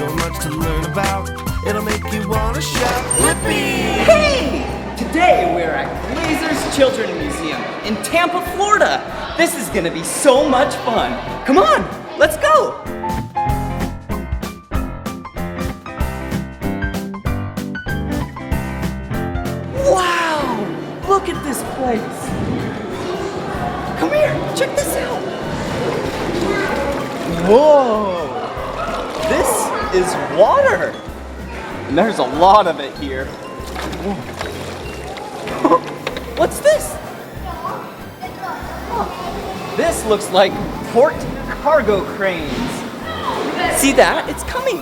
so much to learn about. It'll make you wanna shout, Blippi! Hey! Today we're at Glazer's Children Museum in Tampa, Florida. This is gonna be so much fun. Come on, let's go! Wow! Look at this place. Come here, check this out. Whoa! Water. And there's a lot of it here. What's this? This looks like port cargo cranes. See that? It's coming.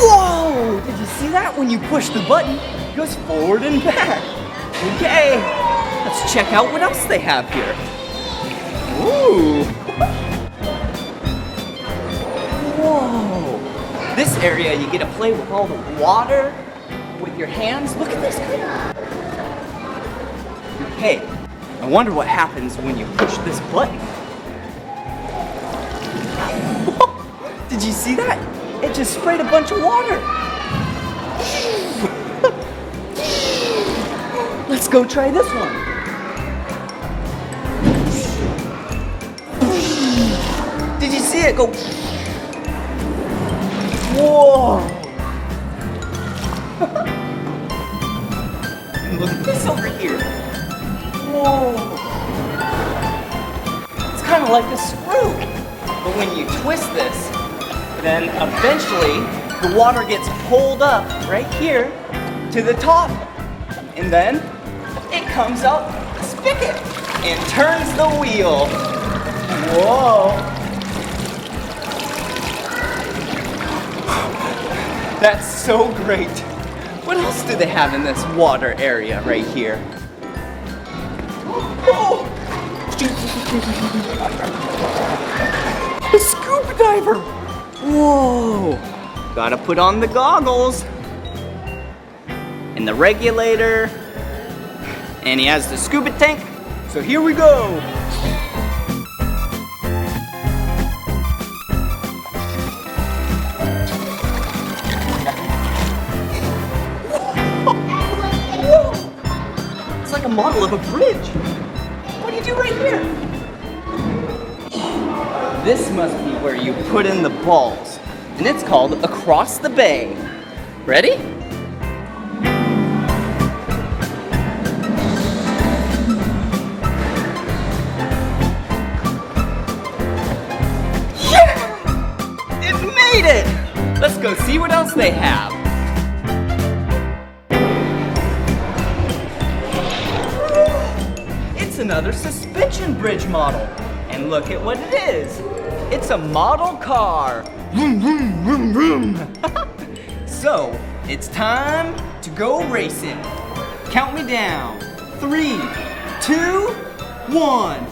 Whoa! Did you see that? When you push the button, it goes forward and back. Okay, let's check out what else they have here. Ooh! Area, you get to play with all the water with your hands. Look at this. Hey, I wonder what happens when you push this button. Did you see that? It just sprayed a bunch of water. Let's go try this one. Did you see it go? Whoa! Look at this over here. Whoa! It's kind of like a screw. But when you twist this, then eventually the water gets pulled up right here to the top. And then it comes out the spigot and turns the wheel. Whoa! That's so great. What else do they have in this water area right here? Oh! A scuba diver! Whoa! Gotta put on the goggles. And the regulator. And he has the scuba tank. So here we go! A model of a bridge. What do you do right here? This must be where you put in the balls. And it's called Across the Bay. Ready? Yeah! It made it! Let's go see what else they have. Another suspension bridge model. And look at what it is. It's a model car. Vroom, vroom, vroom, vroom. so, it's time to go racing. Count me down. Three, two, one.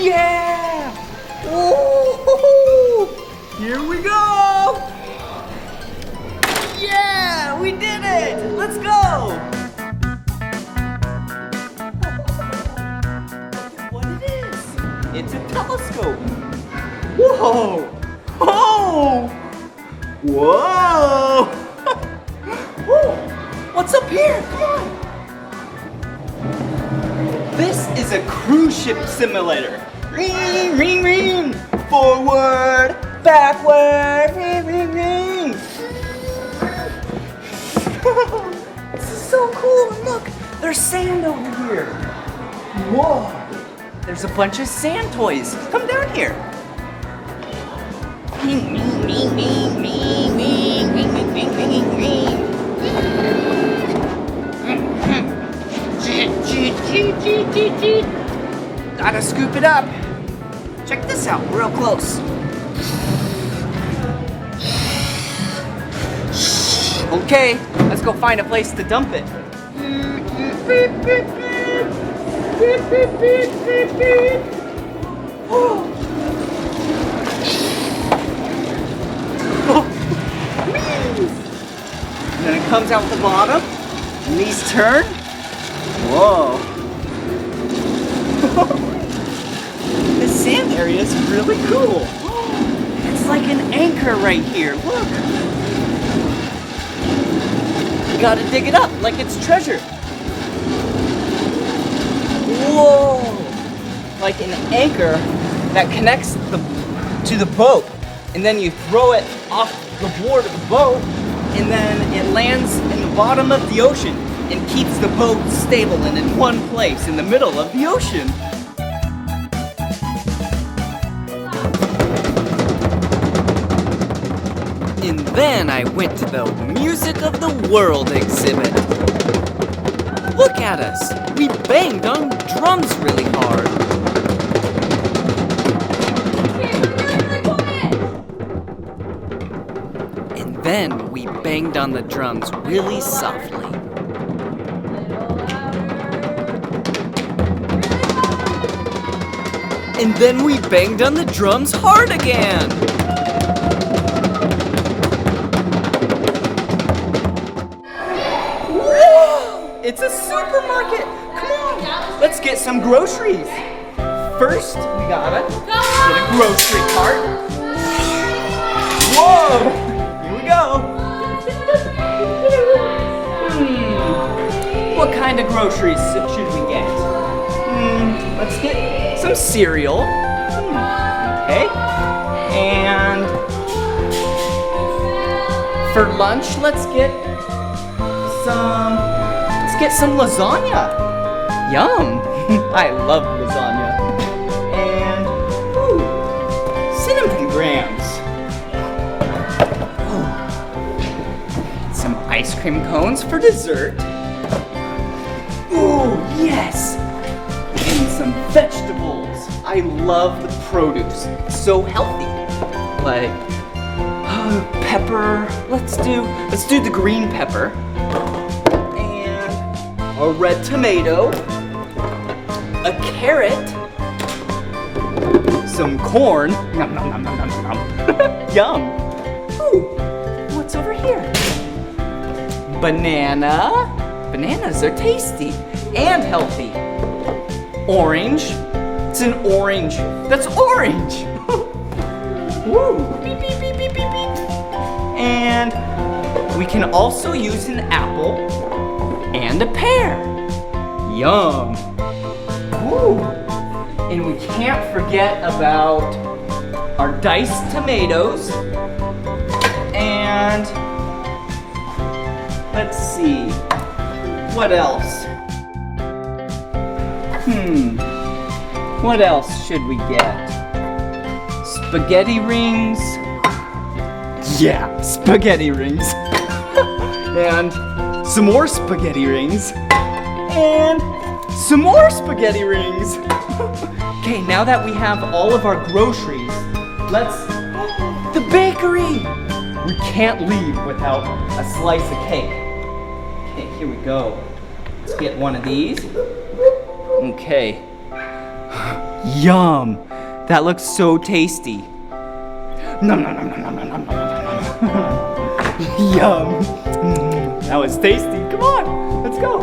Yeah! Woo! Here we go! Yeah! We did it! Let's go! It's a telescope. Whoa! Oh! Whoa! Whoa! What's up here? Come on! This is a cruise ship simulator. Ring, ring, ring! Forward, backward, ring, ring, ring! this is so cool. Look, there's sand over here. Whoa! There's a bunch of sand toys. Come down here. Gotta scoop it up. Check this out real close. Okay, let's go find a place to dump it. And then it comes out the bottom, these turn. Whoa. this sand area is really cool. It's like an anchor right here. Look. You gotta dig it up like it's treasure. Whoa! Like an anchor that connects the to the boat, and then you throw it off the board of the boat, and then it lands in the bottom of the ocean and keeps the boat stable and in one place in the middle of the ocean. And then I went to the Music of the World exhibit. Look at us! We banged on drums really hard. And then we banged on the drums really softly. And then we banged on the drums hard again. Some groceries. First, we gotta get a grocery cart. Whoa! Here we go. Hmm. What kind of groceries should we get? Hmm, let's get some cereal. Hmm, Okay. And for lunch, let's get some let's get some lasagna. Yum. I love lasagna. And ooh, cinnamon grams. Some ice cream cones for dessert. Ooh, yes. And some vegetables. I love the produce. So healthy. Like uh, pepper. Let's do let's do the green pepper. And a red tomato. A carrot. Some corn. Nom, nom, nom, nom, nom, nom. Yum. Ooh, what's over here? Banana. Bananas are tasty and healthy. Orange. It's an orange. That's orange. Woo! Beep, beep, beep, beep, beep, beep. And we can also use an apple and a pear. Yum! Woo! And we can't forget about our diced tomatoes. And let's see, what else? Hmm, what else should we get? Spaghetti rings. Yeah, spaghetti rings. and some more spaghetti rings. And some more spaghetti rings! okay, now that we have all of our groceries, let's... the bakery! We can't leave without a slice of cake. Okay, here we go. Let's get one of these. Okay. Yum! That looks so tasty. Nom nom nom nom nom nom nom nom Yum! That was tasty. Come on, let's go.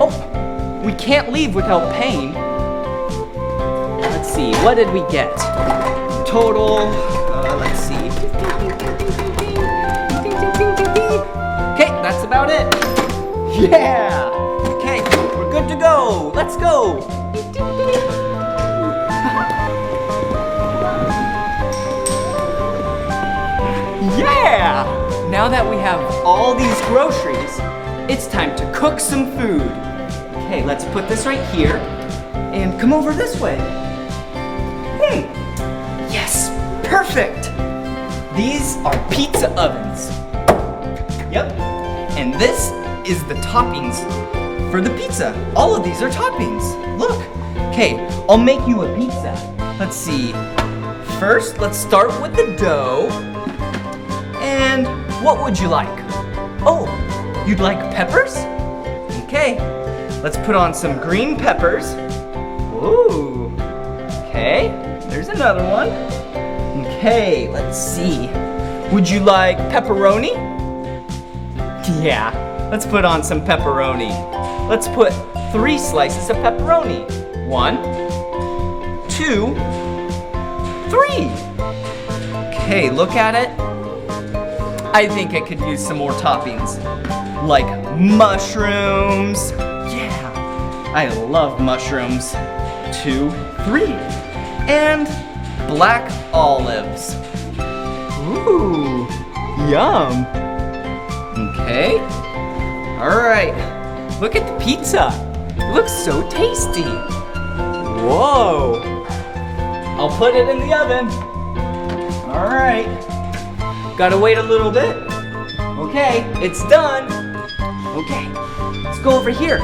Oh we can't leave without paying. Let's see, what did we get? Total, uh, let's see. Okay, that's about it. Yeah! Okay, we're good to go. Let's go. Yeah! Now that we have all these groceries, it's time to cook some food. Okay, let's put this right here and come over this way. Hmm. Yes, perfect. These are pizza ovens. Yep. And this is the toppings for the pizza. All of these are toppings. Look. Okay, I'll make you a pizza. Let's see. First, let's start with the dough. And what would you like? Oh, you'd like peppers? Okay, let's put on some green peppers. Ooh, okay, there's another one. Okay, let's see. Would you like pepperoni? Yeah, let's put on some pepperoni. Let's put three slices of pepperoni. One, two, three. Okay, look at it. I think it could use some more toppings, like mushrooms. I love mushrooms. Two, three. And black olives. Ooh, yum. Okay. All right. Look at the pizza. It looks so tasty. Whoa. I'll put it in the oven. All right. Gotta wait a little bit. Okay, it's done. Okay, let's go over here.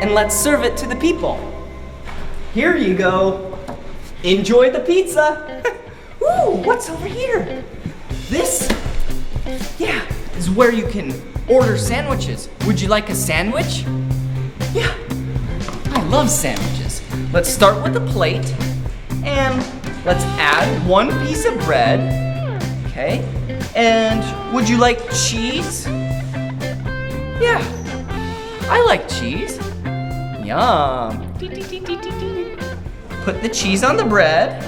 And let's serve it to the people. Here you go. Enjoy the pizza. Ooh, what's over here? This, yeah, is where you can order sandwiches. Would you like a sandwich? Yeah, I love sandwiches. Let's start with a plate and let's add one piece of bread. Okay, and would you like cheese? Yeah, I like cheese. Yum. Put the cheese on the bread.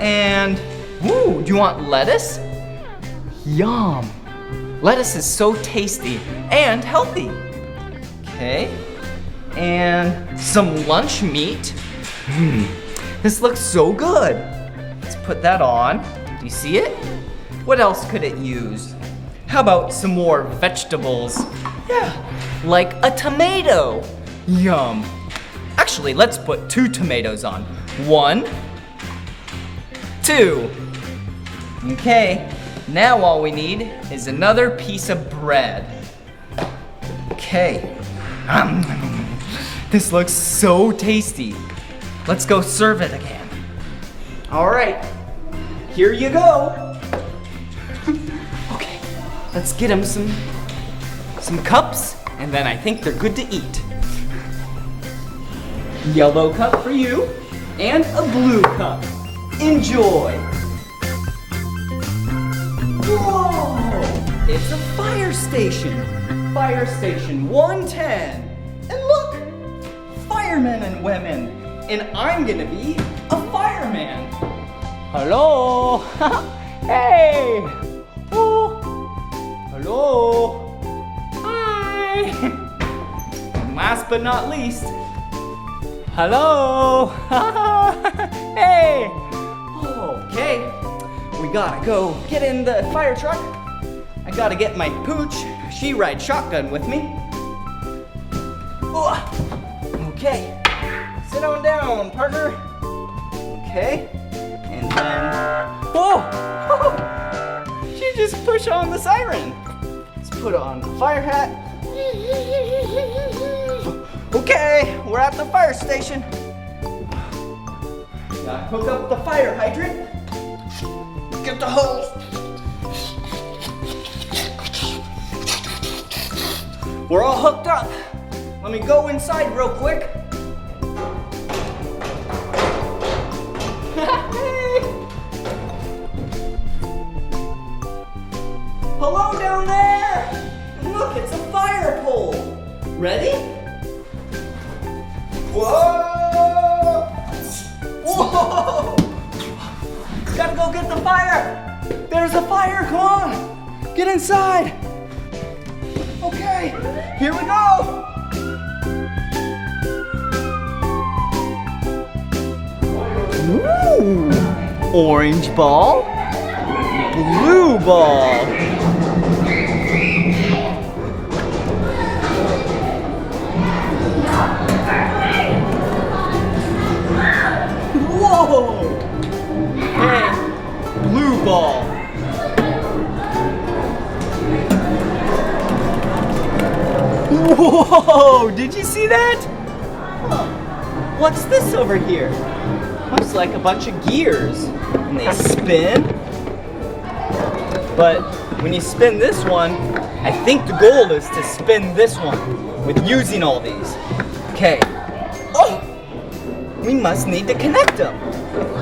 And, ooh, do you want lettuce? Yum. Lettuce is so tasty and healthy. Okay. And some lunch meat. Mmm, this looks so good. Let's put that on. Do you see it? What else could it use? How about some more vegetables? Yeah, like a tomato. Yum. Actually, let's put two tomatoes on. One, two. Okay, now all we need is another piece of bread. Okay. Um, this looks so tasty. Let's go serve it again. All right, here you go. okay, let's get them some some cups, and then I think they're good to eat. Yellow cup for you, and a blue cup. Enjoy. Whoa! It's a fire station. Fire station 110. And look, firemen and women. And I'm gonna be a fireman. Hello? hey! Oh! Hello? Hi! And last but not least, hello? hey! Okay, we gotta go get in the fire truck. I gotta get my pooch. She rides shotgun with me. Okay, sit on down, partner. Okay, and then. Whoa! Oh, she just pushed on the siren. Let's put on the fire hat. Okay, we're at the fire station. Gotta hook up the fire hydrant. Get the hose. We're all hooked up. Let me go inside real quick. There's a fire, come on! Get inside! Okay, here we go! Ooh! Orange ball, blue ball. Whoa! Hey, blue ball. Whoa! Did you see that? Huh. What's this over here? Looks like a bunch of gears. And they spin. But when you spin this one, I think the goal is to spin this one with using all these. Okay. Oh! We must need to connect them.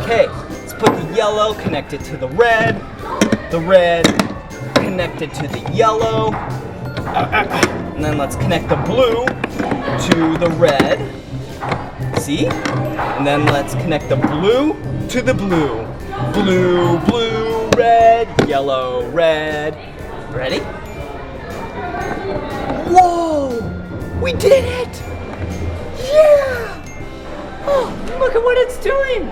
Okay, let's put the yellow connected to the red. The red connected to the yellow. Uh, uh, uh. And then let's connect the blue to the red. See? And then let's connect the blue to the blue. Blue, blue, red, yellow, red. Ready? Whoa! We did it! Yeah! Oh, look at what it's doing!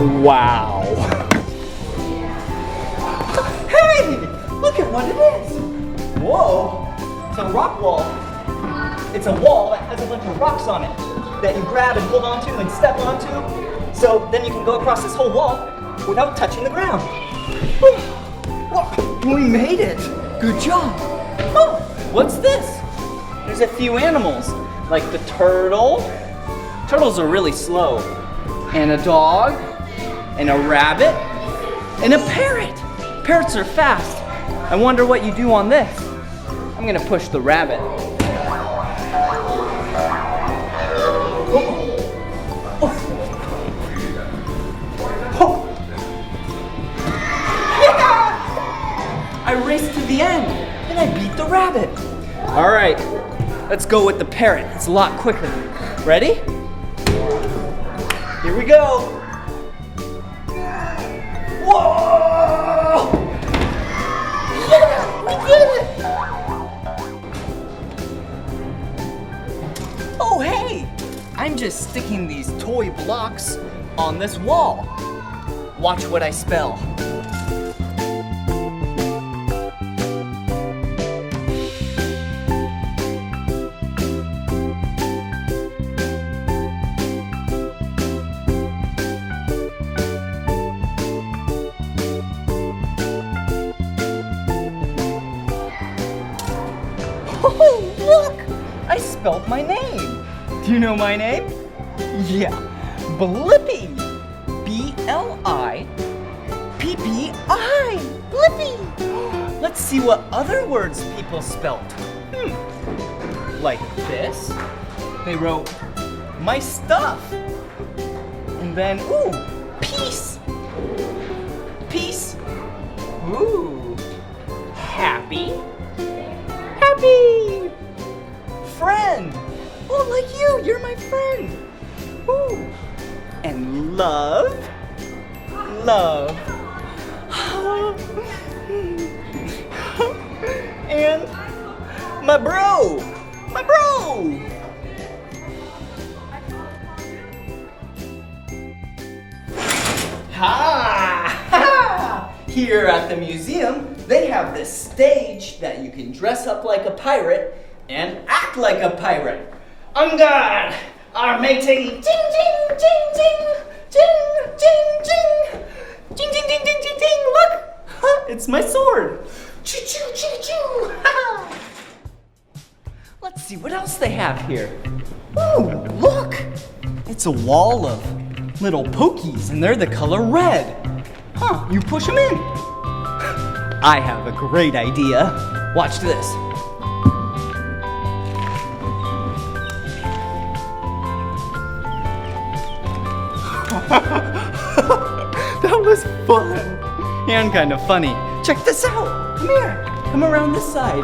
Wow! Hey! Look at what it is! Whoa! It's a rock wall. It's a wall that has a bunch of rocks on it that you grab and hold onto and step onto. So then you can go across this whole wall without touching the ground. We made it! Good job! Oh, what's this? There's a few animals, like the turtle. Turtles are really slow. And a dog, and a rabbit, and a parrot. Parrots are fast. I wonder what you do on this. I'm gonna push the rabbit. I raced to the end and I beat the rabbit. All right, let's go with the parrot. It's a lot quicker. Ready? Here we go. Whoa! Yeah, we did it! Oh, hey! I'm just sticking these toy blocks on this wall. Watch what I spell. Oh, look! I spelled my name. Do you know my name? Yeah, Blippi. B L I P P I. Blippi. Let's see what other words people spelled. Hmm. Like this. They wrote my stuff. And then, ooh, peace. Peace. Ooh. Happy. Friend. Oh, like you. You're my friend. And love. Love. and my bro. My bro. Ha! Here at the museum, they have this stage that you can dress up like a pirate and act like a pirate. I'm our matey. Ding, ding, ding, ding, ding, ding, ding. Ding, ding, ding, ding, ding, ding. Look, huh, it's my sword. Choo, choo, choo, choo. Let's see what else they have here. Ooh, look! It's a wall of little pokies, and they're the color red. Huh, you push them in. I have a great idea. Watch this. that was fun and kind of funny. Check this out. Come here. Come around this side.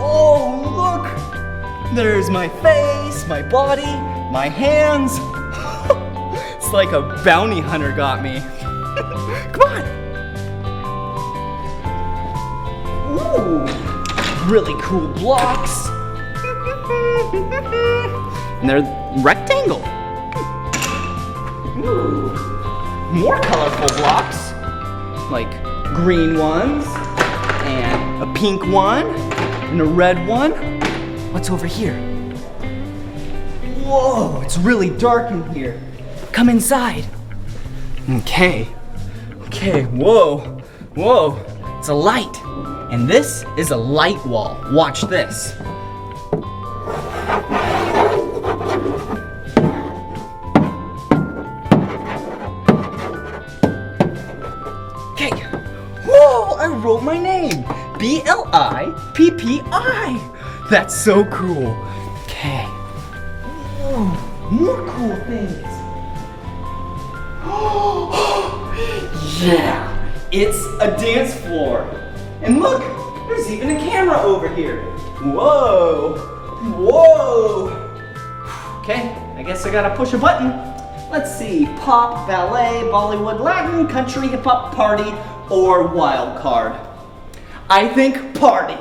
Oh, look! There's my face, my body, my hands. it's like a bounty hunter got me. Come on! Ooh, really cool blocks. and they're rectangle. Ooh, more colorful blocks, like green ones, and a pink one, and a red one. What's over here? Whoa, it's really dark in here. Come inside. Okay. Okay, whoa, whoa. It's a light. And this is a light wall. Watch this. Okay. Whoa, I wrote my name. B L I P P I. That's so cool. Okay. Whoa, more cool things. yeah, It's a dance floor. And look, there's even a camera over here. Whoa, whoa. Okay, I guess I gotta push a button. Let's see, pop, ballet, Bollywood, Latin, country, hip hop, party, or wild card. I think party.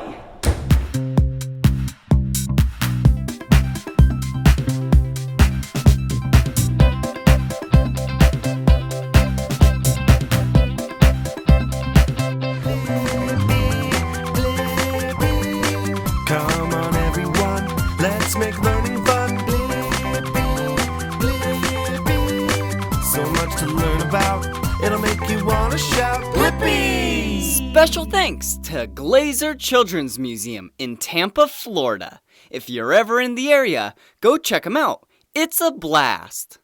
To Glazer Children's Museum in Tampa, Florida. If you're ever in the area, go check them out. It's a blast.